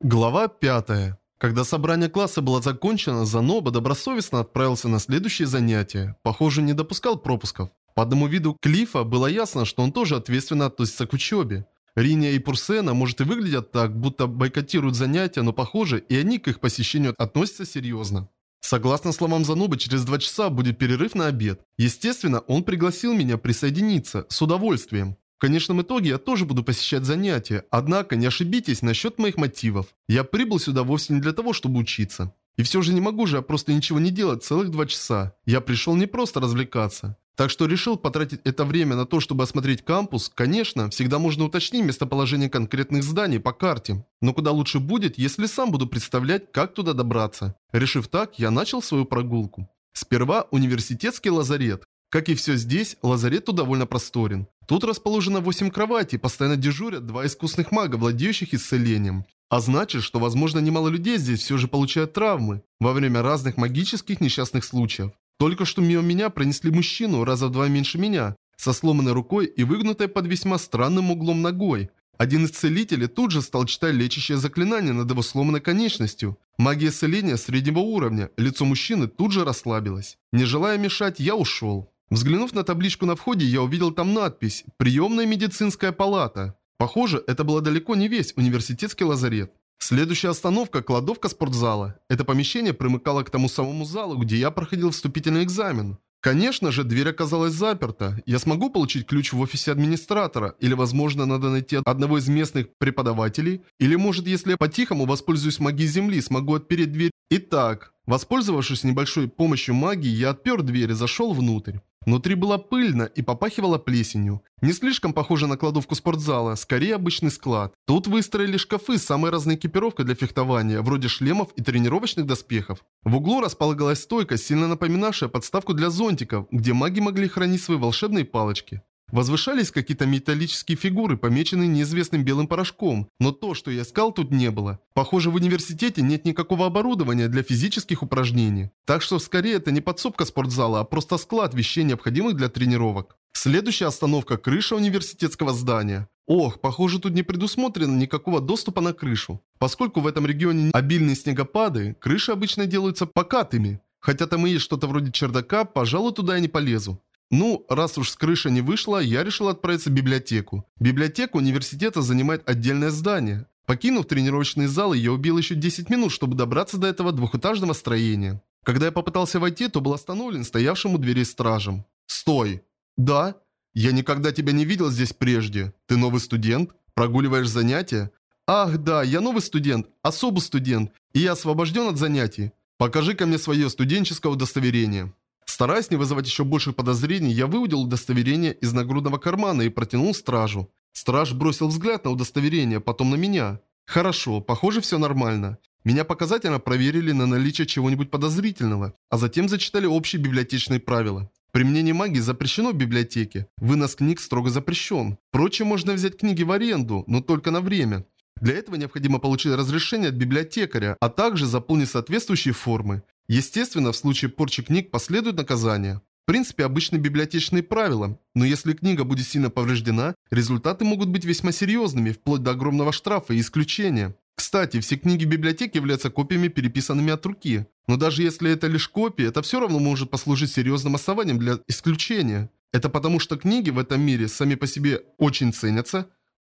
Глава 5. Когда собрание класса было закончено, Заноба добросовестно отправился на следующее занятие. Похоже, не допускал пропусков. По одному виду Клифа было ясно, что он тоже ответственно относится к учебе. Риния и Пурсена, может и выглядят так, будто бойкотируют занятия, но похоже, и они к их посещению относятся серьезно. Согласно словам Занубы, через два часа будет перерыв на обед. Естественно, он пригласил меня присоединиться, с удовольствием. В конечном итоге я тоже буду посещать занятия, однако не ошибитесь насчет моих мотивов. Я прибыл сюда вовсе не для того, чтобы учиться. И все же не могу же я просто ничего не делать целых два часа. Я пришел не просто развлекаться. Так что решил потратить это время на то, чтобы осмотреть кампус. Конечно, всегда можно уточнить местоположение конкретных зданий по карте. Но куда лучше будет, если сам буду представлять, как туда добраться. Решив так, я начал свою прогулку. Сперва университетский лазарет. Как и все здесь, лазарет тут довольно просторен. Тут расположено 8 кроватей, постоянно дежурят два искусных мага, владеющих исцелением. А значит, что возможно немало людей здесь все же получают травмы во время разных магических несчастных случаев. Только что мимо меня пронесли мужчину раза в два меньше меня, со сломанной рукой и выгнутой под весьма странным углом ногой. Один из целителей тут же стал читать лечащее заклинание над его сломанной конечностью. Магия исцеления среднего уровня, лицо мужчины тут же расслабилось. Не желая мешать, я ушел. Взглянув на табличку на входе, я увидел там надпись «Приемная медицинская палата». Похоже, это было далеко не весь университетский лазарет. Следующая остановка – кладовка спортзала. Это помещение примыкало к тому самому залу, где я проходил вступительный экзамен. Конечно же, дверь оказалась заперта. Я смогу получить ключ в офисе администратора, или, возможно, надо найти одного из местных преподавателей, или, может, если я по-тихому воспользуюсь магией земли, смогу отпереть дверь. Итак, воспользовавшись небольшой помощью магии, я отпер дверь и зашел внутрь. Внутри было пыльно и попахивало плесенью. Не слишком похоже на кладовку спортзала, скорее обычный склад. Тут выстроили шкафы с самой разной экипировкой для фехтования, вроде шлемов и тренировочных доспехов. В углу располагалась стойка, сильно напоминавшая подставку для зонтиков, где маги могли хранить свои волшебные палочки. Возвышались какие-то металлические фигуры, помеченные неизвестным белым порошком, но то, что я искал, тут не было. Похоже, в университете нет никакого оборудования для физических упражнений. Так что скорее это не подсобка спортзала, а просто склад вещей, необходимых для тренировок. Следующая остановка – крыша университетского здания. Ох, похоже, тут не предусмотрено никакого доступа на крышу. Поскольку в этом регионе обильные снегопады, крыши обычно делаются покатыми. Хотя там и есть что-то вроде чердака, пожалуй, туда я не полезу. Ну, раз уж с крыши не вышло, я решил отправиться в библиотеку. Библиотека университета занимает отдельное здание. Покинув тренировочные залы, я убил еще 10 минут, чтобы добраться до этого двухэтажного строения. Когда я попытался войти, то был остановлен стоявшим у двери стражем. «Стой!» «Да?» «Я никогда тебя не видел здесь прежде. Ты новый студент? Прогуливаешь занятия?» «Ах, да, я новый студент, особый студент, и я освобожден от занятий. Покажи-ка мне свое студенческое удостоверение». Стараясь не вызывать еще больших подозрений, я выудил удостоверение из нагрудного кармана и протянул стражу. Страж бросил взгляд на удостоверение, потом на меня. Хорошо, похоже все нормально. Меня показательно проверили на наличие чего-нибудь подозрительного, а затем зачитали общие библиотечные правила. Применение магии запрещено в библиотеке. Вынос книг строго запрещен. Впрочем, можно взять книги в аренду, но только на время. Для этого необходимо получить разрешение от библиотекаря, а также заполнить соответствующие формы. Естественно, в случае порчи книг последует наказание. В принципе, обычные библиотечные правила, но если книга будет сильно повреждена, результаты могут быть весьма серьезными, вплоть до огромного штрафа и исключения. Кстати, все книги в библиотеке являются копиями, переписанными от руки. Но даже если это лишь копии, это все равно может послужить серьезным основанием для исключения. Это потому, что книги в этом мире сами по себе очень ценятся.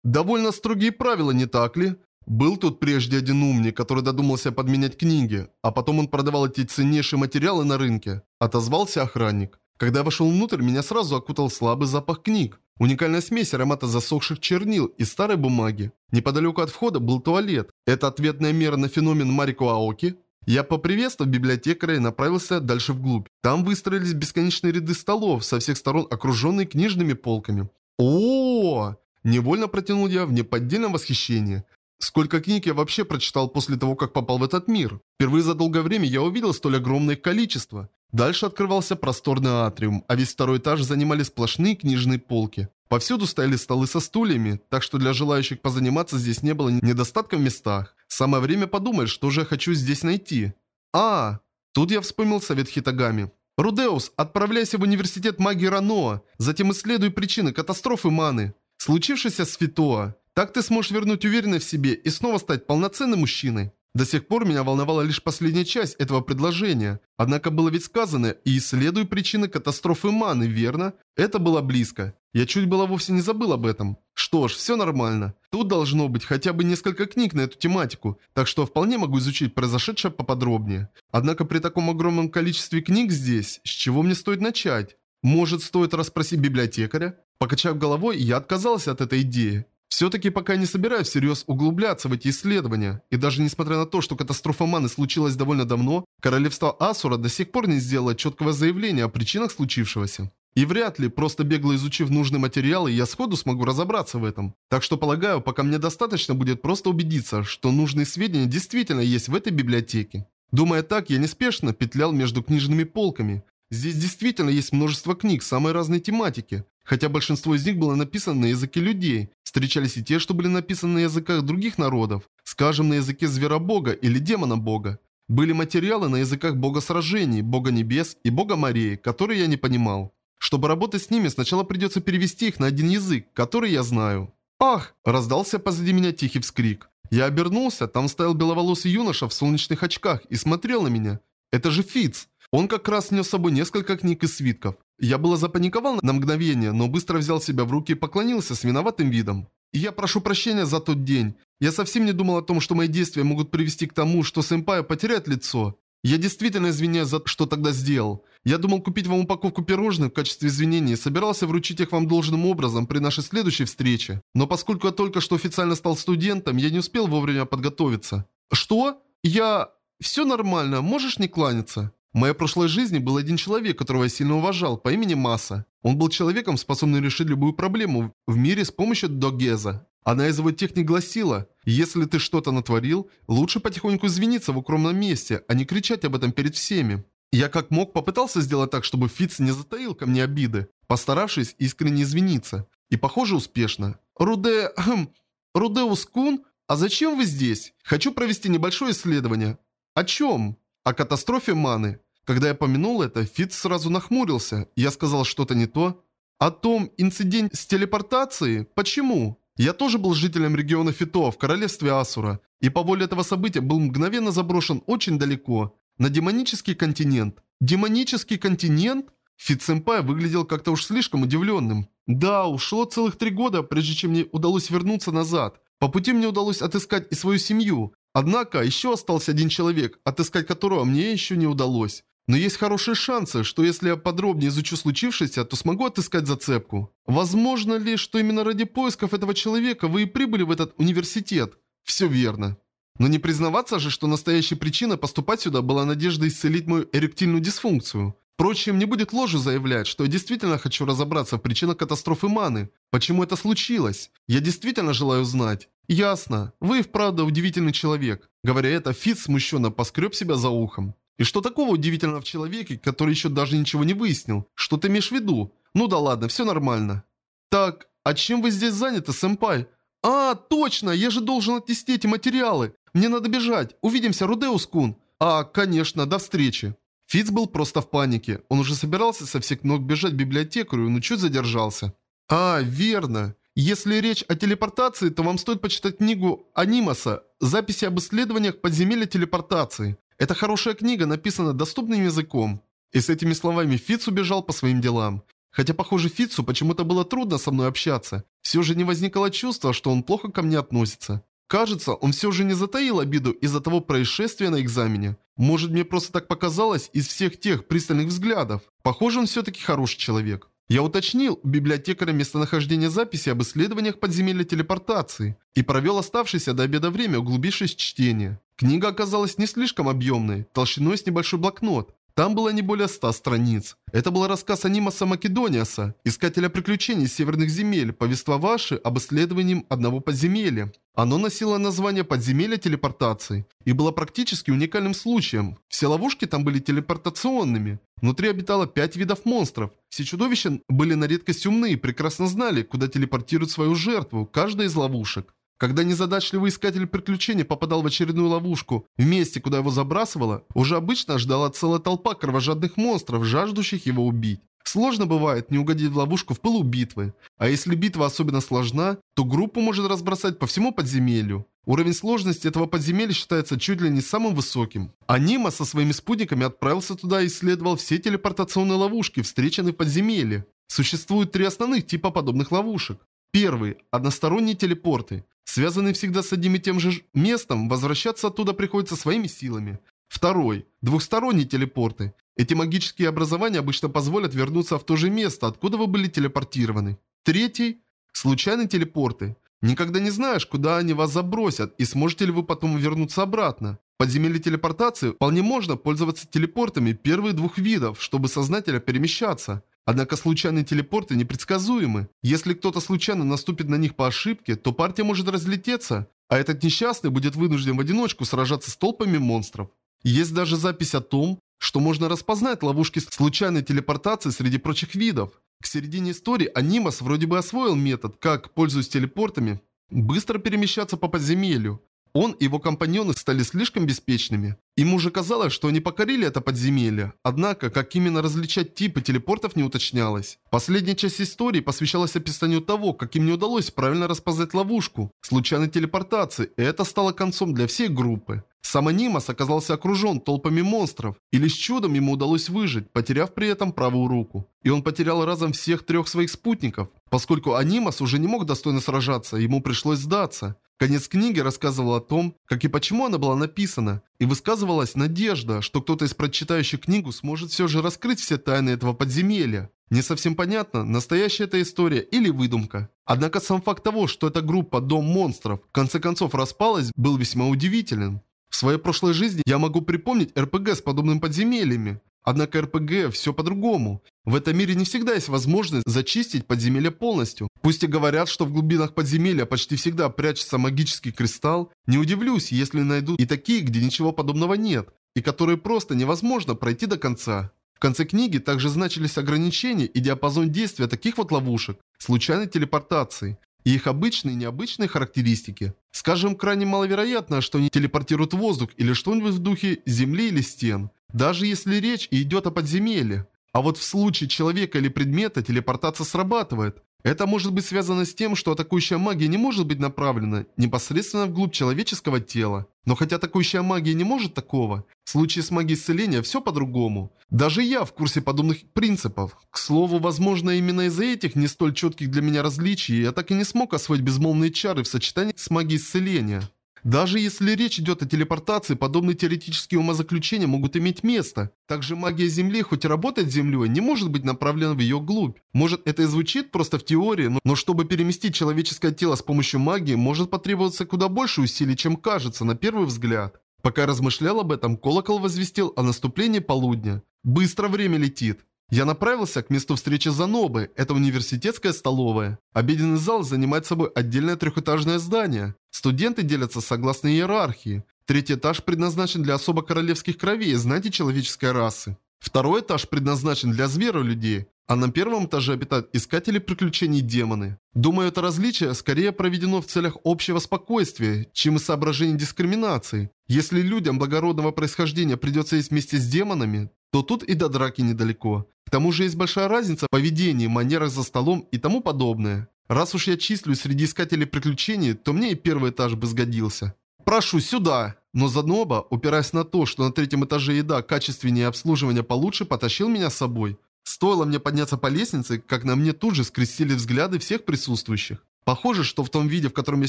Довольно строгие правила, не так ли? Был тут прежде один умник, который додумался подменять книги, а потом он продавал эти ценнейшие материалы на рынке. Отозвался охранник. Когда я вошел внутрь, меня сразу окутал слабый запах книг. Уникальная смесь аромата засохших чернил и старой бумаги. Неподалеку от входа был туалет. Это ответная мера на феномен Марико Аоки. Я поприветствовал библиотекаря и направился дальше вглубь. Там выстроились бесконечные ряды столов, со всех сторон окруженные книжными полками. о, -о, -о Невольно протянул я в неподдельном восхищении. Сколько книг я вообще прочитал после того, как попал в этот мир? Впервые за долгое время я увидел столь огромное количество. Дальше открывался просторный атриум, а весь второй этаж занимали сплошные книжные полки. Повсюду стояли столы со стульями, так что для желающих позаниматься здесь не было недостатка в местах. Самое время подумать, что же я хочу здесь найти. А, тут я вспомнил совет Хитагами. Рудеус, отправляйся в университет магии Раноа, затем исследуй причины катастрофы маны, случившейся с Фитоа. Так ты сможешь вернуть уверенность в себе и снова стать полноценным мужчиной. До сих пор меня волновала лишь последняя часть этого предложения. Однако было ведь сказано «и исследуй причины катастрофы маны», верно? Это было близко. Я чуть было вовсе не забыл об этом. Что ж, все нормально. Тут должно быть хотя бы несколько книг на эту тематику, так что вполне могу изучить произошедшее поподробнее. Однако при таком огромном количестве книг здесь, с чего мне стоит начать? Может, стоит расспросить библиотекаря? Покачав головой, я отказался от этой идеи. Все-таки пока не собираюсь всерьез углубляться в эти исследования, и даже несмотря на то, что катастрофа Маны случилась довольно давно, королевство Асура до сих пор не сделало четкого заявления о причинах случившегося. И вряд ли, просто бегло изучив нужные материалы, я сходу смогу разобраться в этом. Так что полагаю, пока мне достаточно будет просто убедиться, что нужные сведения действительно есть в этой библиотеке. Думая так, я неспешно петлял между книжными полками. Здесь действительно есть множество книг самой разной тематики. Хотя большинство из них было написано на языке людей, встречались и те, что были написаны на языках других народов, скажем, на языке зверобога или демона-бога. Были материалы на языках бога сражений, бога небес и бога морей, которые я не понимал. Чтобы работать с ними, сначала придется перевести их на один язык, который я знаю. «Ах!» – раздался позади меня тихий вскрик. Я обернулся, там стоял беловолосый юноша в солнечных очках и смотрел на меня. Это же Фиц. Он как раз нес с собой несколько книг и свитков. Я было запаниковал на мгновение, но быстро взял себя в руки и поклонился с виноватым видом. я прошу прощения за тот день. Я совсем не думал о том, что мои действия могут привести к тому, что сэмпай потеряет лицо. Я действительно извиняюсь за что тогда сделал. Я думал купить вам упаковку пирожных в качестве извинений и собирался вручить их вам должным образом при нашей следующей встрече. Но поскольку я только что официально стал студентом, я не успел вовремя подготовиться. Что? Я... Все нормально, можешь не кланяться? В моей прошлой жизни был один человек, которого я сильно уважал, по имени Маса. Он был человеком, способным решить любую проблему в мире с помощью Догеза. Одна из его техник гласила, если ты что-то натворил, лучше потихоньку извиниться в укромном месте, а не кричать об этом перед всеми. Я как мог попытался сделать так, чтобы Фитц не затаил ко мне обиды, постаравшись искренне извиниться. И похоже успешно. Руде... Хм, Рудеус-кун? А зачем вы здесь? Хочу провести небольшое исследование. О чем? О катастрофе маны. Когда я упомянул это, Фитц сразу нахмурился. Я сказал что-то не то. О том инциденте с телепортацией? Почему? Я тоже был жителем региона Фиттоа в королевстве Асура. И по воле этого события был мгновенно заброшен очень далеко. На демонический континент. Демонический континент? Фитц-сэмпай выглядел как-то уж слишком удивленным. Да, ушло целых три года, прежде чем мне удалось вернуться назад. По пути мне удалось отыскать и свою семью. Однако, еще остался один человек, отыскать которого мне еще не удалось. Но есть хорошие шансы, что если я подробнее изучу случившееся, то смогу отыскать зацепку. Возможно ли, что именно ради поисков этого человека вы и прибыли в этот университет? Все верно. Но не признаваться же, что настоящей причиной поступать сюда была надежда исцелить мою эректильную дисфункцию. Впрочем, не будет ложью заявлять, что я действительно хочу разобраться в причинах катастрофы маны. Почему это случилось? Я действительно желаю знать. «Ясно. Вы и вправду удивительный человек». Говоря это, Фитц смущенно поскреб себя за ухом. «И что такого удивительного в человеке, который еще даже ничего не выяснил? Что ты имеешь в виду? Ну да ладно, все нормально». «Так, а чем вы здесь заняты, сэмпай?» «А, точно, я же должен отнести эти материалы. Мне надо бежать. Увидимся, Рудеус-кун». «А, конечно, до встречи». Фитц был просто в панике. Он уже собирался со всех ног бежать в библиотекарю, но чуть задержался. «А, верно. Если речь о телепортации, то вам стоит почитать книгу Анимаса «Записи об исследованиях подземелья телепортации». Это хорошая книга, написана доступным языком. И с этими словами Фиц убежал по своим делам. Хотя, похоже, Фицу почему-то было трудно со мной общаться. Все же не возникало чувства, что он плохо ко мне относится. Кажется, он все же не затаил обиду из-за того происшествия на экзамене. Может, мне просто так показалось из всех тех пристальных взглядов. Похоже, он все-таки хороший человек. Я уточнил у библиотекаря местонахождение записи об исследованиях подземелья телепортации и провел оставшееся до обеда время, углубившись в чтение. Книга оказалась не слишком объемной, толщиной с небольшой блокнот. Там было не более ста страниц. Это был рассказ Анимаса Македониаса, искателя приключений северных земель, повествовавший об исследовании одного подземелья. Оно носило название «Подземелье телепортации» и было практически уникальным случаем. Все ловушки там были телепортационными. Внутри обитало пять видов монстров. Все чудовища были на редкость умны и прекрасно знали, куда телепортируют свою жертву, каждая из ловушек. Когда незадачливый искатель приключений попадал в очередную ловушку, в месте, куда его забрасывало, уже обычно ждала целая толпа кровожадных монстров, жаждущих его убить. Сложно бывает не угодить в ловушку в пылу битвы. А если битва особенно сложна, то группу может разбросать по всему подземелью. Уровень сложности этого подземелья считается чуть ли не самым высоким. Анима со своими спутниками отправился туда и исследовал все телепортационные ловушки, встреченные в подземелье. Существует три основных типа подобных ловушек. Первый – односторонние телепорты. Связанные всегда с одним и тем же местом, возвращаться оттуда приходится своими силами. Второй – двухсторонние телепорты. Эти магические образования обычно позволят вернуться в то же место, откуда вы были телепортированы. Третий – случайные телепорты. Никогда не знаешь, куда они вас забросят, и сможете ли вы потом вернуться обратно. В подземелье телепортации вполне можно пользоваться телепортами первых двух видов, чтобы сознательно перемещаться. Однако случайные телепорты непредсказуемы. Если кто-то случайно наступит на них по ошибке, то партия может разлететься, а этот несчастный будет вынужден в одиночку сражаться с толпами монстров. Есть даже запись о том, что можно распознать ловушки случайной телепортации среди прочих видов. К середине истории Анимас вроде бы освоил метод, как, пользуясь телепортами, быстро перемещаться по подземелью. Он и его компаньоны стали слишком беспечными. Ему уже казалось, что они покорили это подземелье. Однако, как именно различать типы телепортов не уточнялось. Последняя часть истории посвящалась описанию того, как им не удалось правильно распознать ловушку случайной телепортации, и это стало концом для всей группы. Сам Анимас оказался окружен толпами монстров, и лишь чудом ему удалось выжить, потеряв при этом правую руку. И он потерял разом всех трех своих спутников. Поскольку Анимас уже не мог достойно сражаться, ему пришлось сдаться. Конец книги рассказывал о том, как и почему она была написана, и высказывалась надежда, что кто-то из прочитающих книгу сможет все же раскрыть все тайны этого подземелья. Не совсем понятно, настоящая эта история или выдумка. Однако сам факт того, что эта группа «Дом монстров» в конце концов распалась, был весьма удивителен. В своей прошлой жизни я могу припомнить РПГ с подобными подземельями. Однако РПГ все по-другому. В этом мире не всегда есть возможность зачистить подземелье полностью. Пусть и говорят, что в глубинах подземелья почти всегда прячется магический кристалл, не удивлюсь, если найдут и такие, где ничего подобного нет, и которые просто невозможно пройти до конца. В конце книги также значились ограничения и диапазон действия таких вот ловушек, случайной телепортации и их обычные и необычные характеристики. Скажем, крайне маловероятно, что они телепортируют воздух или что-нибудь в духе земли или стен. Даже если речь идет о подземелье. А вот в случае человека или предмета телепортация срабатывает. Это может быть связано с тем, что атакующая магия не может быть направлена непосредственно вглубь человеческого тела. Но хотя атакующая магия не может такого, в случае с магией исцеления все по-другому. Даже я в курсе подобных принципов. К слову, возможно, именно из-за этих не столь четких для меня различий я так и не смог освоить безмолвные чары в сочетании с магией исцеления. Даже если речь идет о телепортации, подобные теоретические умозаключения могут иметь место. Также магия Земли, хоть и работает Землей, не может быть направлена в ее глубь. Может это и звучит просто в теории, но чтобы переместить человеческое тело с помощью магии, может потребоваться куда больше усилий, чем кажется на первый взгляд. Пока размышлял об этом, колокол возвестил о наступлении полудня. Быстро время летит. Я направился к месту встречи Занобы, это университетская столовая. Обеденный зал занимает собой отдельное трехэтажное здание. Студенты делятся согласно иерархии. Третий этаж предназначен для особо королевских кровей, знаете, человеческой расы. Второй этаж предназначен для зверолюдей, а на первом этаже обитают искатели приключений демоны. Думаю, это различие скорее проведено в целях общего спокойствия, чем из соображений дискриминации. Если людям благородного происхождения придется есть вместе с демонами, то тут и до драки недалеко. К тому же есть большая разница в поведении, манерах за столом и тому подобное. Раз уж я числюсь среди искателей приключений, то мне и первый этаж бы сгодился. «Прошу, сюда!» Но Заноба, упираясь на то, что на третьем этаже еда качественнее и обслуживание получше, потащил меня с собой. Стоило мне подняться по лестнице, как на мне тут же скрестили взгляды всех присутствующих. Похоже, что в том виде, в котором я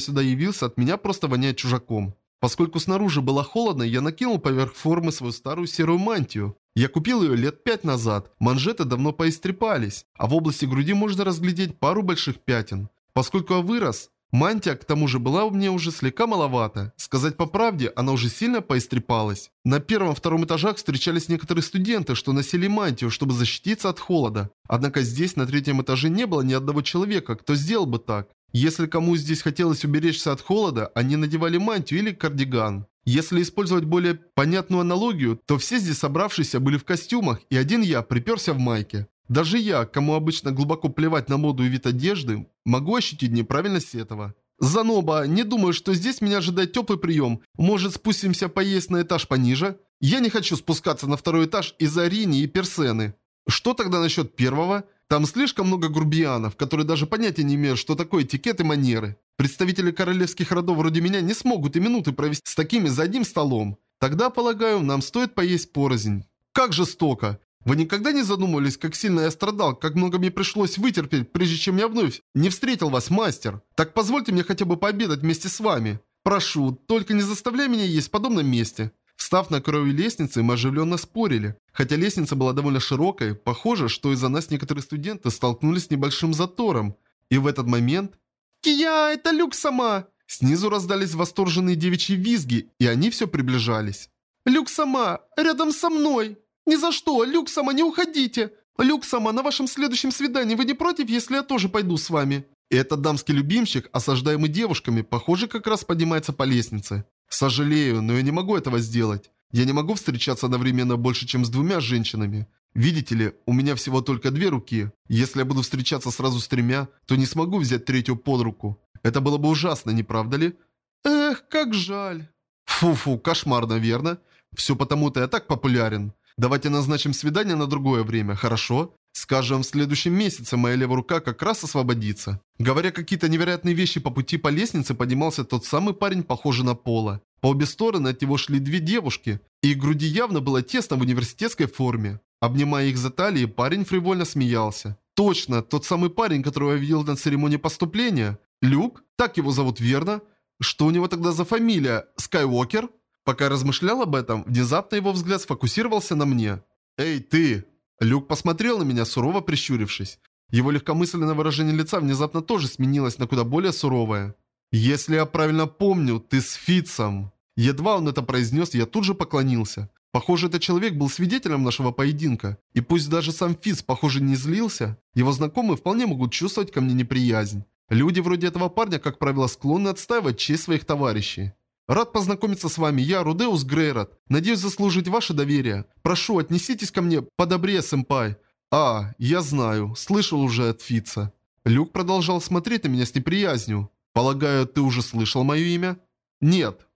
сюда явился, от меня просто воняет чужаком. Поскольку снаружи было холодно, я накинул поверх формы свою старую серую мантию. Я купил ее лет пять назад, манжеты давно поистрепались, а в области груди можно разглядеть пару больших пятен. Поскольку я вырос, мантия к тому же была у меня уже слегка маловато. Сказать по правде, она уже сильно поистрепалась. На первом-втором этажах встречались некоторые студенты, что носили мантию, чтобы защититься от холода. Однако здесь, на третьем этаже, не было ни одного человека, кто сделал бы так. Если кому здесь хотелось уберечься от холода, они надевали мантию или кардиган. Если использовать более понятную аналогию, то все здесь собравшиеся были в костюмах, и один я приперся в майке. Даже я, кому обычно глубоко плевать на моду и вид одежды, могу ощутить неправильность этого. Заноба, не думаю, что здесь меня ожидает теплый прием. Может, спустимся поесть на этаж пониже? Я не хочу спускаться на второй этаж из-за Рини и Персены. Что тогда насчет первого? Там слишком много грубиянов, которые даже понятия не имеют, что такое этикет и манеры. Представители королевских родов вроде меня не смогут и минуты провести с такими за одним столом. Тогда, полагаю, нам стоит поесть порознь. Как жестоко. Вы никогда не задумывались, как сильно я страдал, как много мне пришлось вытерпеть, прежде чем я вновь не встретил вас, мастер? Так позвольте мне хотя бы пообедать вместе с вами. Прошу, только не заставляй меня есть в подобном месте. Встав на краю лестницы, мы оживленно спорили. Хотя лестница была довольно широкой, похоже, что из-за нас некоторые студенты столкнулись с небольшим затором. И в этот момент... «Кия, это Люк сама!» Снизу раздались восторженные девичьи визги, и они все приближались. «Люк сама! Рядом со мной!» «Ни за что! Люк сама, не уходите! Люк сама, на вашем следующем свидании вы не против, если я тоже пойду с вами?» Этот дамский любимчик, осаждаемый девушками, похоже, как раз поднимается по лестнице. Сожалею, но я не могу этого сделать. Я не могу встречаться одновременно больше, чем с двумя женщинами. Видите ли, у меня всего только две руки. Если я буду встречаться сразу с тремя, то не смогу взять третью под руку. Это было бы ужасно, не правда ли? Эх, как жаль. Фу-фу, кошмар, наверное. Все потому-то я так популярен. Давайте назначим свидание на другое время, хорошо? Скажем, в следующем месяце моя левая рука как раз освободится. Говоря какие-то невероятные вещи по пути по лестнице, поднимался тот самый парень, похожий на Пола. По обе стороны от него шли две девушки, и груди явно было тесно в университетской форме. Обнимая их за талии, парень фривольно смеялся. Точно, тот самый парень, которого я видел на церемонии поступления. Люк? Так его зовут верно? Что у него тогда за фамилия? Скайуокер? Пока размышлял об этом, внезапно его взгляд сфокусировался на мне. «Эй, ты!» Люк посмотрел на меня, сурово прищурившись. Его легкомысленное выражение лица внезапно тоже сменилось на куда более суровое. «Если я правильно помню, ты с Фитцем». Едва он это произнес, я тут же поклонился. Похоже, этот человек был свидетелем нашего поединка. И пусть даже сам Фитц, похоже, не злился, его знакомые вполне могут чувствовать ко мне неприязнь. Люди вроде этого парня, как правило, склонны отстаивать честь своих товарищей. Рад познакомиться с вами, я Рудеус Грейрот. Надеюсь заслужить ваше доверие. Прошу, отнеситесь ко мне подобрее, сэмпай. А, я знаю, слышал уже от Фица. Люк продолжал смотреть на меня с неприязнью. Полагаю, ты уже слышал мое имя? Нет.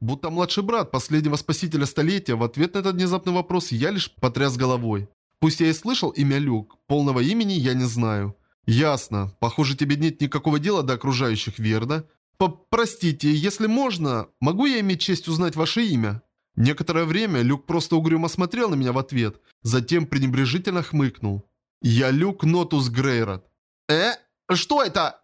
Будто младший брат последнего спасителя столетия, в ответ на этот внезапный вопрос я лишь потряс головой. Пусть я и слышал имя Люк, полного имени я не знаю. Ясно. Похоже, тебе нет никакого дела до окружающих, верно? «Простите, если можно, могу я иметь честь узнать ваше имя?» Некоторое время Люк просто угрюмо смотрел на меня в ответ, затем пренебрежительно хмыкнул. «Я Люк Нотус Грейрот». «Э? Что это?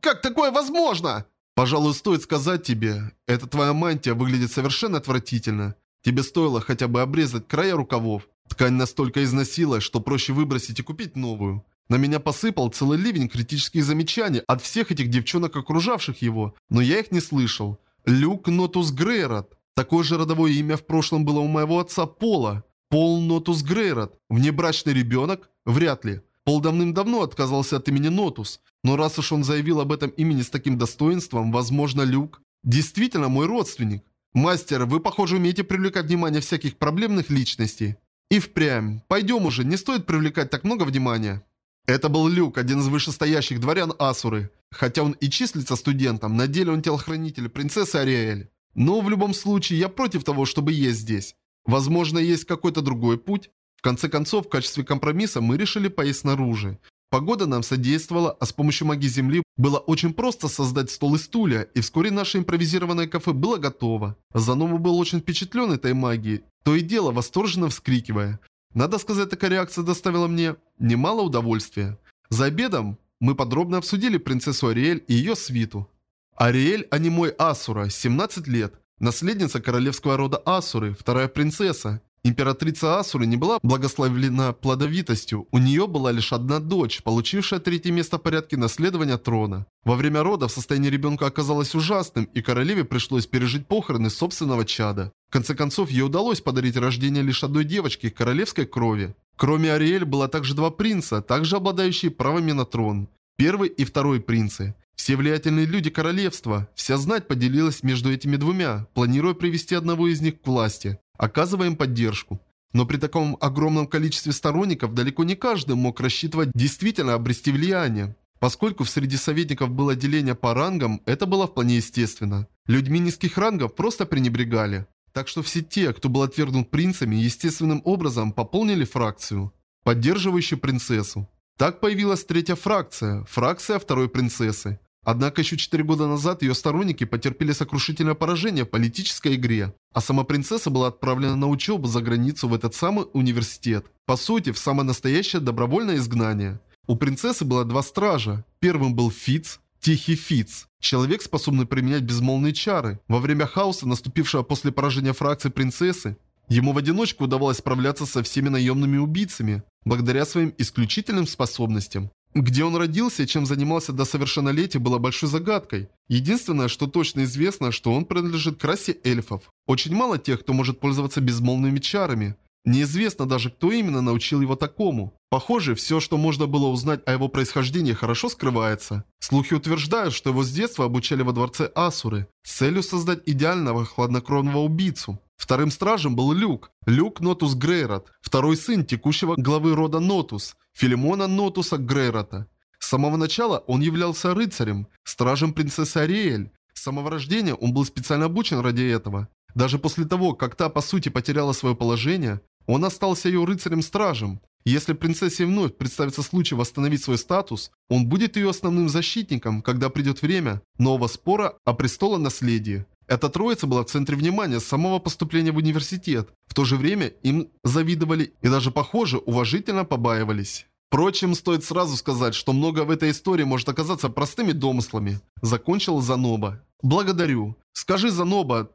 Как такое возможно?» «Пожалуй, стоит сказать тебе, эта твоя мантия выглядит совершенно отвратительно. Тебе стоило хотя бы обрезать края рукавов. Ткань настолько износилась, что проще выбросить и купить новую. На меня посыпал целый ливень критических замечаний от всех этих девчонок, окружавших его, но я их не слышал. Люк Нотус Грейрот. Такое же родовое имя в прошлом было у моего отца Пола. Пол Нотус Грейрот. Внебрачный ребенок? Вряд ли. Пол давным-давно отказался от имени Нотус. Но раз уж он заявил об этом имени с таким достоинством, возможно, Люк действительно мой родственник. Мастер, вы, похоже, умеете привлекать внимание всяких проблемных личностей. И впрямь. Пойдем уже, не стоит привлекать так много внимания. Это был Люк, один из вышестоящих дворян Асуры. Хотя он и числится студентом, на деле он телохранитель принцессы Ариэль. Но в любом случае я против того, чтобы есть здесь. Возможно, есть какой-то другой путь. В конце концов, в качестве компромисса мы решили поесть снаружи. Погода нам содействовала, а с помощью магии земли было очень просто создать стол и стулья, и вскоре наше импровизированное кафе было готово. Заному был очень впечатлен этой магией, то и дело восторженно вскрикивая. Надо сказать, такая реакция доставила мне немало удовольствия. За обедом мы подробно обсудили принцессу Ариэль и ее свиту. Ариэль, а не мой Асура, 17 лет. Наследница королевского рода Асуры, вторая принцесса. Императрица Асуры не была благословлена плодовитостью, у нее была лишь одна дочь, получившая третье место в порядке наследования трона. Во время родов состояние ребенка оказалось ужасным, и королеве пришлось пережить похороны собственного чада. В конце концов, ей удалось подарить рождение лишь одной девочке королевской крови. Кроме Ариэль было также два принца, также обладающие правами на трон. Первый и второй принцы. Все влиятельные люди королевства, вся знать поделилась между этими двумя, планируя привести одного из них к власти оказывая им поддержку. Но при таком огромном количестве сторонников далеко не каждый мог рассчитывать действительно обрести влияние. Поскольку в среди советников было деление по рангам, это было вполне естественно. Людьми низких рангов просто пренебрегали. Так что все те, кто был отвергнут принцами, естественным образом пополнили фракцию. поддерживающий принцессу. Так появилась третья фракция, фракция второй принцессы. Однако еще 4 года назад ее сторонники потерпели сокрушительное поражение в политической игре, а сама принцесса была отправлена на учебу за границу в этот самый университет. По сути, в самое настоящее добровольное изгнание. У принцессы было два стража. Первым был Фиц, Тихий Фиц. Человек, способный применять безмолвные чары. Во время хаоса, наступившего после поражения фракции принцессы, ему в одиночку удавалось справляться со всеми наемными убийцами, благодаря своим исключительным способностям. Где он родился и чем занимался до совершеннолетия было большой загадкой. Единственное, что точно известно, что он принадлежит к расе эльфов. Очень мало тех, кто может пользоваться безмолвными чарами. Неизвестно даже, кто именно научил его такому. Похоже, все, что можно было узнать о его происхождении, хорошо скрывается. Слухи утверждают, что его с детства обучали во дворце Асуры, с целью создать идеального хладнокровного убийцу. Вторым стражем был Люк, Люк Нотус Грейрот, второй сын текущего главы рода Нотус, Филимона Нотуса Грейрота. С самого начала он являлся рыцарем, стражем принцессы Ариэль. С самого рождения он был специально обучен ради этого. Даже после того, как та по сути потеряла свое положение, он остался ее рыцарем-стражем. Если принцессе вновь представится случай восстановить свой статус, он будет ее основным защитником, когда придет время нового спора о престолонаследии. Эта троица была в центре внимания с самого поступления в университет. В то же время им завидовали и даже, похоже, уважительно побаивались. Впрочем, стоит сразу сказать, что много в этой истории может оказаться простыми домыслами. Закончил Заноба. Благодарю. Скажи, Заноба,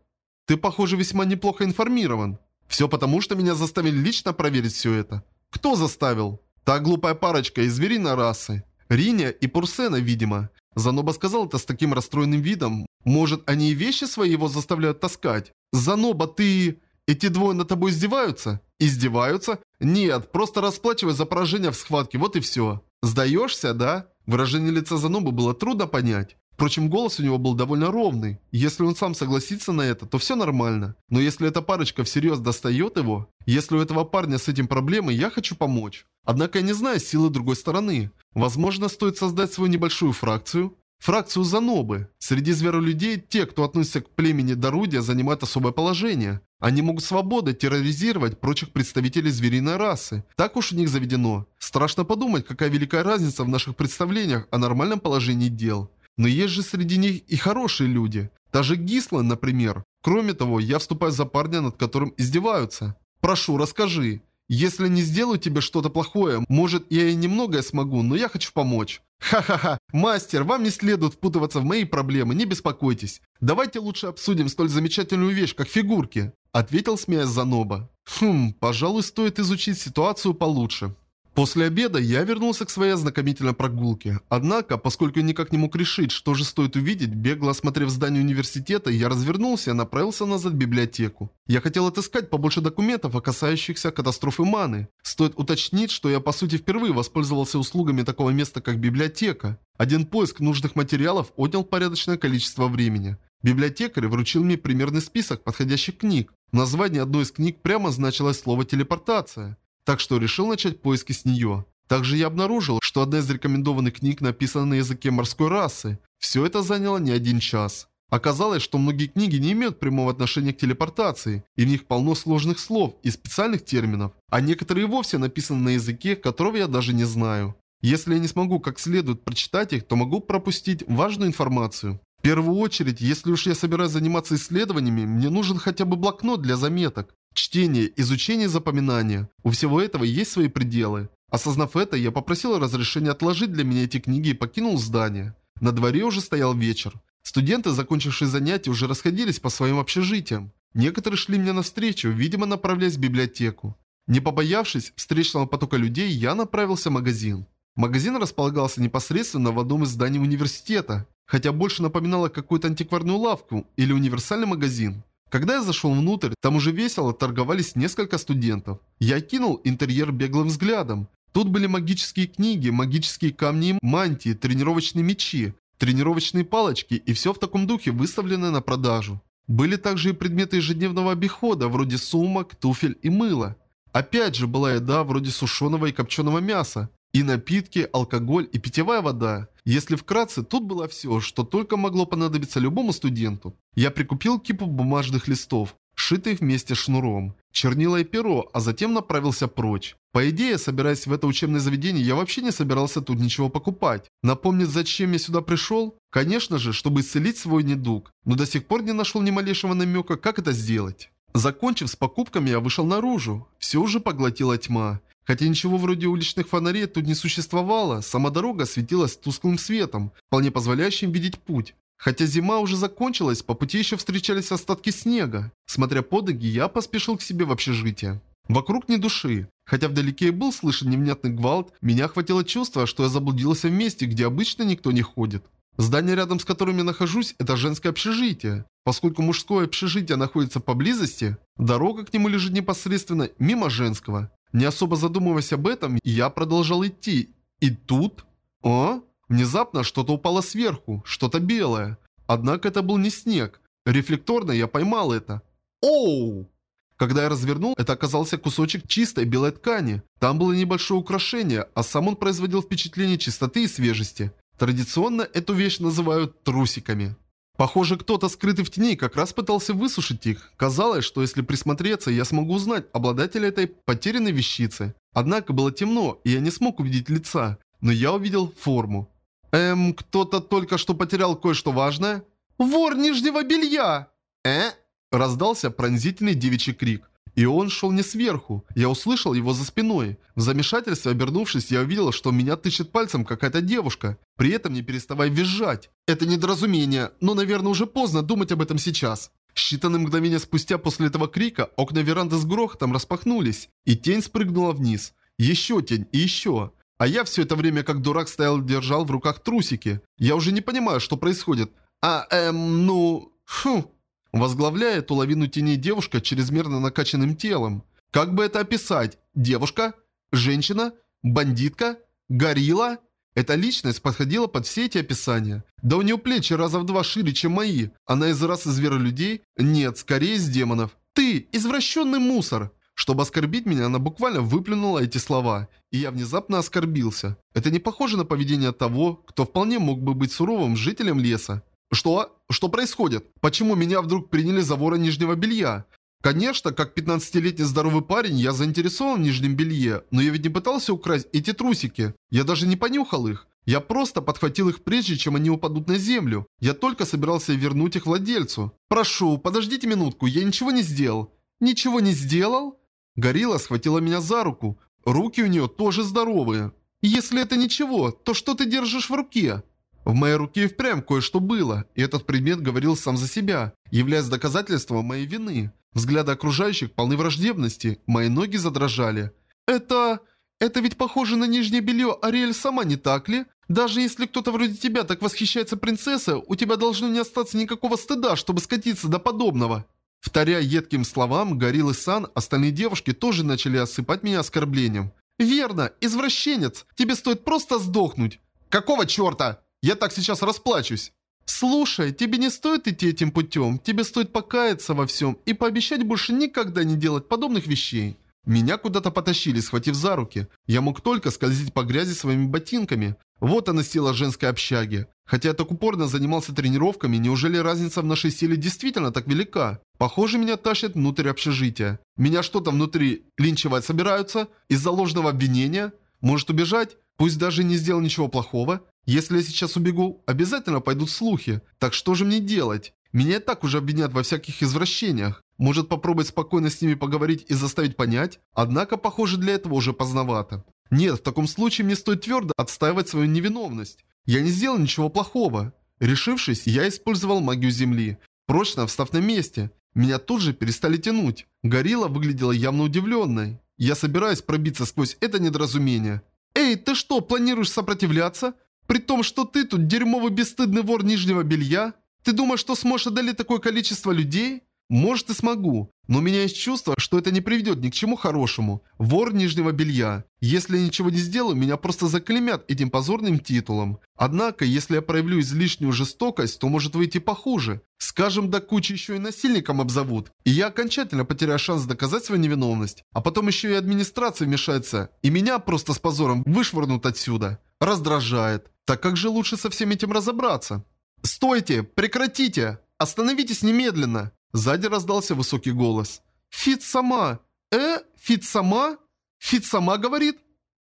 ты, похоже, весьма неплохо информирован. Все потому, что меня заставили лично проверить все это. Кто заставил? Та глупая парочка из звериной расы. Риня и Пурсена, видимо. Заноба сказал это с таким расстроенным видом. Может, они и вещи свои его заставляют таскать? Заноба, ты... Эти двое над тобой издеваются? Издеваются? Нет, просто расплачивай за поражение в схватке, вот и все. Сдаешься, да? Выражение лица Занобы было трудно понять. Впрочем, голос у него был довольно ровный. Если он сам согласится на это, то все нормально. Но если эта парочка всерьез достает его, если у этого парня с этим проблемы, я хочу помочь. Однако я не знаю силы другой стороны. Возможно, стоит создать свою небольшую фракцию? Фракцию Занобы. Среди зверолюдей те, кто относится к племени Дарудия, занимают особое положение. Они могут свободно терроризировать прочих представителей звериной расы. Так уж у них заведено. Страшно подумать, какая великая разница в наших представлениях о нормальном положении дел. Но есть же среди них и хорошие люди. Даже Гислан, например. Кроме того, я вступаю за парня, над которым издеваются. Прошу, расскажи. Если не сделаю тебе что-то плохое, может я и немногое смогу, но я хочу помочь. Ха-ха-ха, мастер, вам не следует впутываться в мои проблемы, не беспокойтесь. Давайте лучше обсудим столь замечательную вещь, как фигурки. Ответил смеясь Заноба. Хм, пожалуй, стоит изучить ситуацию получше. После обеда я вернулся к своей ознакомительной прогулке. Однако, поскольку никак не мог решить, что же стоит увидеть, бегло осмотрев здание университета, я развернулся и направился назад в библиотеку. Я хотел отыскать побольше документов, касающихся катастрофы маны. Стоит уточнить, что я по сути впервые воспользовался услугами такого места, как библиотека. Один поиск нужных материалов отнял порядочное количество времени. Библиотекарь вручил мне примерный список подходящих книг. В названии одной из книг прямо значилось слово «телепортация» так что решил начать поиски с нее. Также я обнаружил, что одна из рекомендованных книг написана на языке морской расы. Все это заняло не один час. Оказалось, что многие книги не имеют прямого отношения к телепортации, и в них полно сложных слов и специальных терминов, а некоторые вовсе написаны на языке, которого я даже не знаю. Если я не смогу как следует прочитать их, то могу пропустить важную информацию. В первую очередь, если уж я собираюсь заниматься исследованиями, мне нужен хотя бы блокнот для заметок. Чтение, изучение, запоминание. У всего этого есть свои пределы. Осознав это, я попросил разрешения отложить для меня эти книги и покинул здание. На дворе уже стоял вечер. Студенты, закончившие занятия, уже расходились по своим общежитиям. Некоторые шли мне навстречу, видимо, направляясь в библиотеку. Не побоявшись встречного потока людей, я направился в магазин. Магазин располагался непосредственно в одном из зданий университета, хотя больше напоминало какую-то антикварную лавку или универсальный магазин. Когда я зашел внутрь, там уже весело торговались несколько студентов. Я кинул интерьер беглым взглядом. Тут были магические книги, магические камни и мантии, тренировочные мечи, тренировочные палочки и все в таком духе выставленное на продажу. Были также и предметы ежедневного обихода, вроде сумок, туфель и мыла. Опять же была еда вроде сушеного и копченого мяса, и напитки, алкоголь и питьевая вода. Если вкратце, тут было все, что только могло понадобиться любому студенту. Я прикупил кипу бумажных листов, сшитый вместе шнуром, чернила и перо, а затем направился прочь. По идее, собираясь в это учебное заведение, я вообще не собирался тут ничего покупать. Напомнить, зачем я сюда пришел? Конечно же, чтобы исцелить свой недуг, но до сих пор не нашел ни малейшего намека, как это сделать. Закончив с покупками, я вышел наружу. Все уже поглотила тьма. Хотя ничего вроде уличных фонарей тут не существовало, сама дорога светилась тусклым светом, вполне позволяющим видеть путь. Хотя зима уже закончилась, по пути еще встречались остатки снега. Смотря под ноги, я поспешил к себе в общежитие. Вокруг ни души. Хотя вдалеке и был слышен невнятный гвалт, меня охватило чувство, что я заблудился в месте, где обычно никто не ходит. Здание, рядом с которым я нахожусь, это женское общежитие. Поскольку мужское общежитие находится поблизости, дорога к нему лежит непосредственно мимо женского. Не особо задумываясь об этом, я продолжал идти. И тут... О? Внезапно что-то упало сверху, что-то белое. Однако это был не снег. Рефлекторно я поймал это. Оу! Когда я развернул, это оказался кусочек чистой белой ткани. Там было небольшое украшение, а сам он производил впечатление чистоты и свежести. Традиционно эту вещь называют трусиками. Похоже, кто-то скрытый в тени как раз пытался высушить их. Казалось, что если присмотреться, я смогу узнать обладателя этой потерянной вещицы. Однако было темно, и я не смог увидеть лица, но я увидел форму. Эм, кто-то только что потерял кое-что важное? Вор нижнего белья! Э? Раздался пронзительный девичий крик. И он шел не сверху. Я услышал его за спиной. В замешательстве обернувшись, я увидел, что меня тычет пальцем какая-то девушка. При этом не переставая визжать. Это недоразумение, но, наверное, уже поздно думать об этом сейчас. Считанные мгновения спустя после этого крика окна веранды с грохотом распахнулись, и тень спрыгнула вниз. Еще тень и еще. А я все это время как дурак стоял и держал в руках трусики. Я уже не понимаю, что происходит. А, эм, ну... Фу. Возглавляет эту лавину теней девушка чрезмерно накачанным телом. Как бы это описать? Девушка? Женщина? Бандитка? Горилла? Эта личность подходила под все эти описания. Да у нее плечи раза в два шире, чем мои. Она из расы зверолюдей? Нет, скорее из демонов. Ты, извращенный мусор. Чтобы оскорбить меня, она буквально выплюнула эти слова, и я внезапно оскорбился. Это не похоже на поведение того, кто вполне мог бы быть суровым жителем леса. Что? Что происходит? Почему меня вдруг приняли за вора нижнего белья? Конечно, как 15-летний здоровый парень, я заинтересован в нижнем белье, но я ведь не пытался украсть эти трусики. Я даже не понюхал их. Я просто подхватил их прежде, чем они упадут на землю. Я только собирался вернуть их владельцу. Прошу, подождите минутку, я ничего не сделал. Ничего не сделал? Горилла схватила меня за руку. Руки у нее тоже здоровые. Если это ничего, то что ты держишь в руке? В моей руке впрямь кое-что было, и этот предмет говорил сам за себя, являясь доказательством моей вины. Взгляды окружающих полны враждебности, мои ноги задрожали. Это... это ведь похоже на нижнее белье Ариэль сама, не так ли? Даже если кто-то вроде тебя так восхищается принцессой, у тебя должно не остаться никакого стыда, чтобы скатиться до подобного. Вторя едким словам, Гориллы Сан, остальные девушки тоже начали осыпать меня оскорблением. «Верно, извращенец! Тебе стоит просто сдохнуть!» «Какого черта? Я так сейчас расплачусь!» «Слушай, тебе не стоит идти этим путем, тебе стоит покаяться во всем и пообещать больше никогда не делать подобных вещей». Меня куда-то потащили, схватив за руки. Я мог только скользить по грязи своими ботинками. Вот она сила женской общаги. Хотя я так упорно занимался тренировками, неужели разница в нашей силе действительно так велика? Похоже, меня тащат внутрь общежития. Меня что там внутри линчевать собираются? Из-за ложного обвинения? Может убежать? Пусть даже не сделал ничего плохого. Если я сейчас убегу, обязательно пойдут слухи. Так что же мне делать? Меня и так уже обвинят во всяких извращениях. Может попробовать спокойно с ними поговорить и заставить понять? Однако, похоже, для этого уже поздновато. Нет, в таком случае мне стоит твердо отстаивать свою невиновность. Я не сделал ничего плохого. Решившись, я использовал магию земли, прочно встав на месте. Меня тут же перестали тянуть. Горилла выглядела явно удивленной. Я собираюсь пробиться сквозь это недоразумение. «Эй, ты что, планируешь сопротивляться? При том, что ты тут дерьмовый бесстыдный вор нижнего белья? Ты думаешь, что сможешь одолеть такое количество людей?» Может и смогу, но у меня есть чувство, что это не приведет ни к чему хорошему. Вор нижнего белья. Если я ничего не сделаю, меня просто заклемят этим позорным титулом. Однако, если я проявлю излишнюю жестокость, то может выйти похуже. Скажем, до кучи еще и насильником обзовут. И я окончательно потеряю шанс доказать свою невиновность. А потом еще и администрация вмешается. И меня просто с позором вышвырнут отсюда. Раздражает. Так как же лучше со всем этим разобраться? «Стойте! Прекратите! Остановитесь немедленно!» Сзади раздался высокий голос. «Фит сама! Э? Фит сама? Фит сама говорит?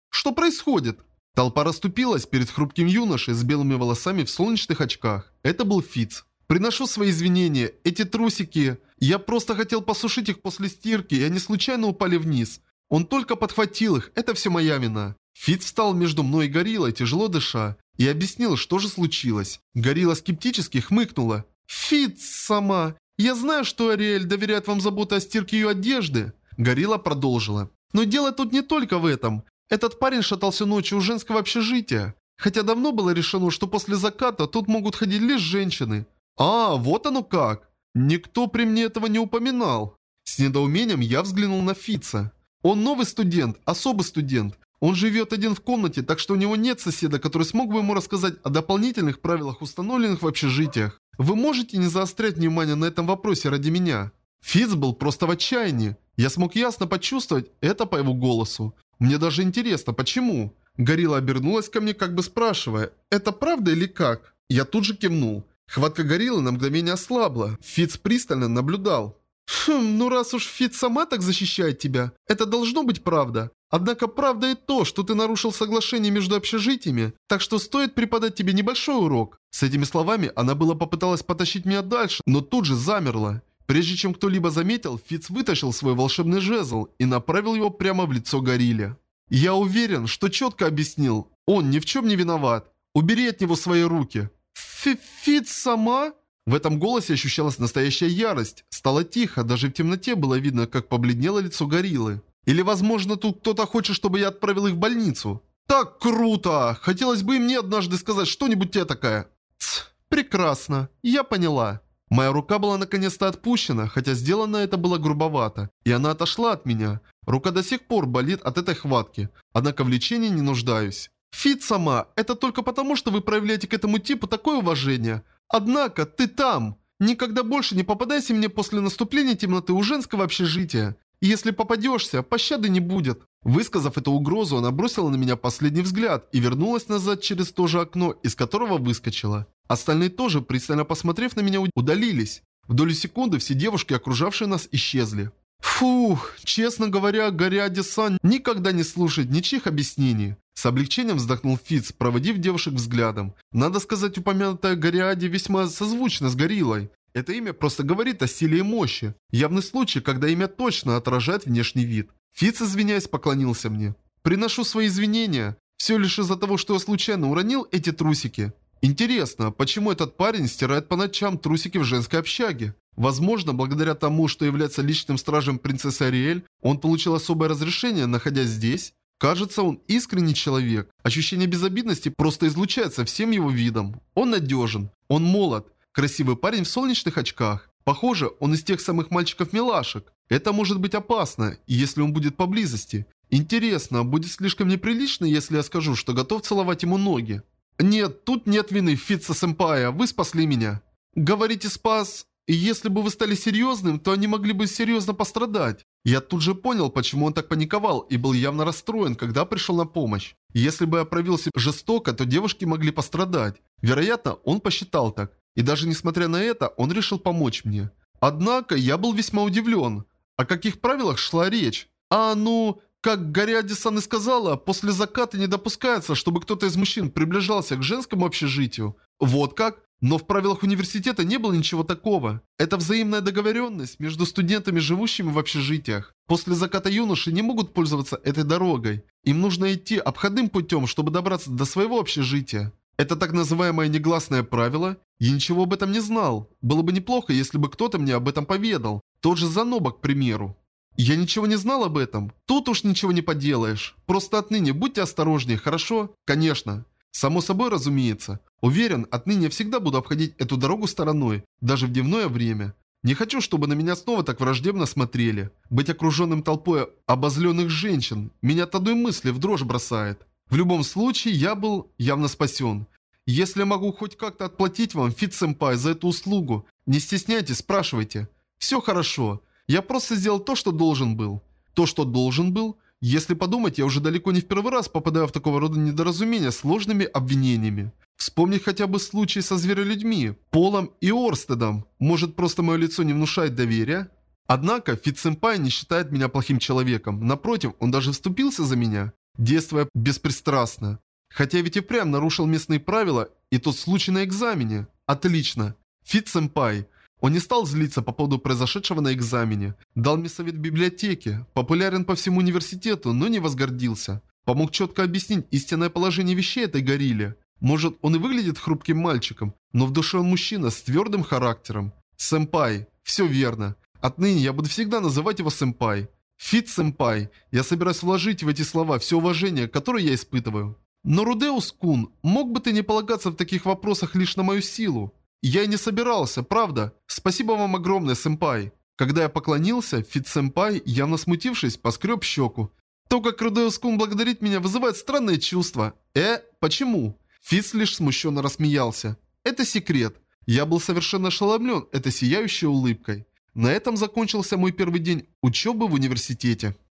Что происходит?» Толпа расступилась перед хрупким юношей с белыми волосами в солнечных очках. Это был Фиц. «Приношу свои извинения. Эти трусики... Я просто хотел посушить их после стирки, и они случайно упали вниз. Он только подхватил их. Это все моя вина». Фиц встал между мной и Гориллой, тяжело дыша, и объяснил, что же случилось. Горилла скептически хмыкнула. «Фиц сама. Я знаю, что Ариэль доверяет вам заботу о стирке ее одежды». Горилла продолжила. «Но дело тут не только в этом. Этот парень шатался ночью у женского общежития. Хотя давно было решено, что после заката тут могут ходить лишь женщины. А, вот оно как. Никто при мне этого не упоминал. С недоумением я взглянул на Фица. Он новый студент, особый студент. Он живет один в комнате, так что у него нет соседа, который смог бы ему рассказать о дополнительных правилах, установленных в общежитиях. Вы можете не заострять внимание на этом вопросе ради меня? Фиц был просто в отчаянии. Я смог ясно почувствовать это по его голосу. Мне даже интересно, почему? Горилла обернулась ко мне, как бы спрашивая, это правда или как? Я тут же кивнул. Хватка гориллы на мгновение ослабла. Фиц пристально наблюдал. «Хм, ну раз уж Фит сама так защищает тебя, это должно быть правда. Однако правда и то, что ты нарушил соглашение между общежитиями, так что стоит преподать тебе небольшой урок». С этими словами она была попыталась потащить меня дальше, но тут же замерла. Прежде чем кто-либо заметил, Фиц вытащил свой волшебный жезл и направил его прямо в лицо горилле. «Я уверен, что четко объяснил. Он ни в чем не виноват. Убери от него свои руки». Фи «Фиц сама?» В этом голосе ощущалась настоящая ярость. Стало тихо, даже в темноте было видно, как побледнело лицо гориллы. Или, возможно, тут кто-то хочет, чтобы я отправил их в больницу. Так круто! Хотелось бы и мне однажды сказать что-нибудь те такое. Тс, прекрасно. Я поняла. Моя рука была наконец-то отпущена, хотя сделано это было грубовато, и она отошла от меня. Рука до сих пор болит от этой хватки, однако в лечении не нуждаюсь. Фит сама, это только потому, что вы проявляете к этому типу такое уважение. Однако, ты там. Никогда больше не попадайся мне после наступления темноты у женского общежития. И если попадешься, пощады не будет. Высказав эту угрозу, она бросила на меня последний взгляд и вернулась назад через то же окно, из которого выскочила. Остальные тоже, пристально посмотрев на меня, удалились. В долю секунды все девушки, окружавшие нас, исчезли. Фух, честно говоря, Горяди-сан никогда не слушает ничьих объяснений. С облегчением вздохнул Фиц, проводив девушек взглядом. Надо сказать, упомянутая Гориади весьма созвучна с Гориллой. Это имя просто говорит о силе и мощи. Явный случай, когда имя точно отражает внешний вид. Фиц, извиняясь, поклонился мне. «Приношу свои извинения. Все лишь из-за того, что я случайно уронил эти трусики. Интересно, почему этот парень стирает по ночам трусики в женской общаге? Возможно, благодаря тому, что является личным стражем принцессы Ариэль, он получил особое разрешение, находясь здесь? Кажется, он искренний человек. Ощущение безобидности просто излучается всем его видом. Он надежен. Он молод. Красивый парень в солнечных очках. Похоже, он из тех самых мальчиков-милашек. Это может быть опасно, если он будет поблизости. Интересно, будет слишком неприлично, если я скажу, что готов целовать ему ноги. Нет, тут нет вины Фитца-сэмпая, вы спасли меня. Говорите спас... Если бы вы стали серьезным, то они могли бы серьезно пострадать. Я тут же понял, почему он так паниковал и был явно расстроен, когда пришел на помощь. Если бы я проявился жестоко, то девушки могли пострадать. Вероятно, он посчитал так. И даже несмотря на это, он решил помочь мне. Однако, я был весьма удивлен. О каких правилах шла речь? А, ну, как Горяди-сан и сказала, после заката не допускается, чтобы кто-то из мужчин приближался к женскому общежитию. Вот как? Но в правилах университета не было ничего такого. Это взаимная договоренность между студентами, живущими в общежитиях. После заката юноши не могут пользоваться этой дорогой. Им нужно идти обходным путем, чтобы добраться до своего общежития. Это так называемое негласное правило? Я ничего об этом не знал. Было бы неплохо, если бы кто-то мне об этом поведал. Тот же Заноба, к примеру. Я ничего не знал об этом. Тут уж ничего не поделаешь. Просто отныне будьте осторожнее, хорошо? Конечно. Само собой, разумеется. Уверен, отныне я всегда буду обходить эту дорогу стороной, даже в дневное время. Не хочу, чтобы на меня снова так враждебно смотрели. Быть окруженным толпой обозленных женщин меня от одной мысли в дрожь бросает. В любом случае, я был явно спасен. Если могу хоть как-то отплатить вам, Фитц-сэмпай, за эту услугу, не стесняйтесь, спрашивайте. Все хорошо. Я просто сделал то, что должен был. То, что должен был? Если подумать, я уже далеко не в первый раз попадаю в такого рода недоразумения с ложными обвинениями. Вспомнить хотя бы случай со зверолюдьми, Полом и Орстедом. Может, просто мое лицо не внушает доверия? Однако, Фитц-сэмпай не считает меня плохим человеком. Напротив, он даже вступился за меня, действуя беспристрастно. Хотя ведь и впрямь нарушил местные правила и тот случай на экзамене. Отлично. Фитц-сэмпай. Он не стал злиться по поводу произошедшего на экзамене. Дал мне совет в библиотеке. Популярен по всему университету, но не возгордился. Помог четко объяснить истинное положение вещей этой горилле. Может, он и выглядит хрупким мальчиком, но в душе он мужчина с твердым характером. Сэмпай. Все верно. Отныне я буду всегда называть его сэмпай. Фитц-сэмпай. Я собираюсь вложить в эти слова все уважение, которое я испытываю. Но Рудеус-кун, мог бы ты не полагаться в таких вопросах лишь на мою силу? Я и не собирался, правда. Спасибо вам огромное, сэмпай. Когда я поклонился, Фитц-сэмпай, явно смутившись, поскреб щеку. То, как Рудеус-кун благодарит меня, вызывает странное чувство. Э, почему? Фитц лишь смущенно рассмеялся. Это секрет. Я был совершенно ошеломлен этой сияющей улыбкой. На этом закончился мой первый день учебы в университете.